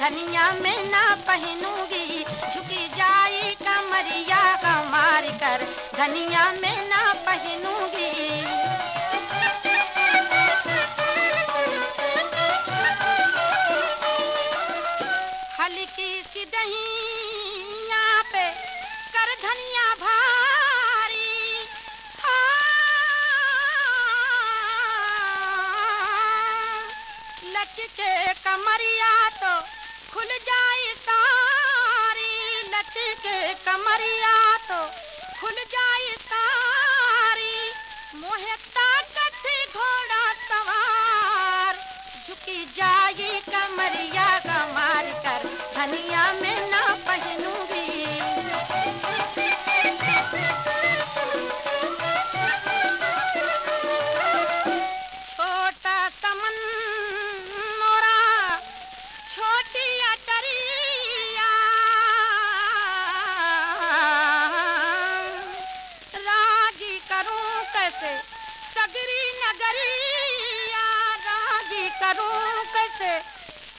धनिया में ना पहनूँगी। झुकी जाई कमरिया कमार कर। धनिया में ना पहनूँगी। हल्की सी दहिया पे कर धनिया भारी। हाँ, लचके कमरिया तो लचके कमरिया तो खुल जाए सारी मोहे ताकत घोड़ा सवार। झुकी जाए कमरिया, कमार कर धनिया में ना पहनूँगी। छोटा समन मोरा छोटी कैसे? सगरी नगरिया राज़ी करूँ कैसे?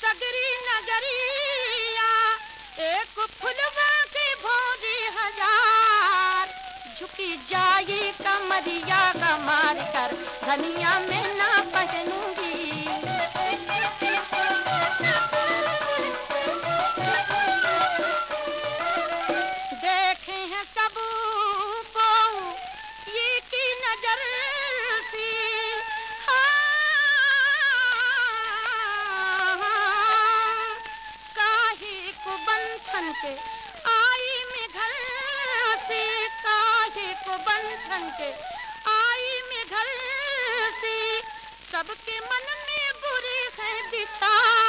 सगरी नगरिया एक फुलवा की भोरी हज़ार। झुकी जाई कमरिया कमार कर, धनिया में ना के आई में घर से? काहे को बंधन के आई में घर से? सबके मन में बुरे है विचार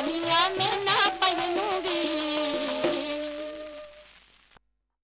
झुकी जाए कमरिया कमार कर धनिया में ना पहनूंगी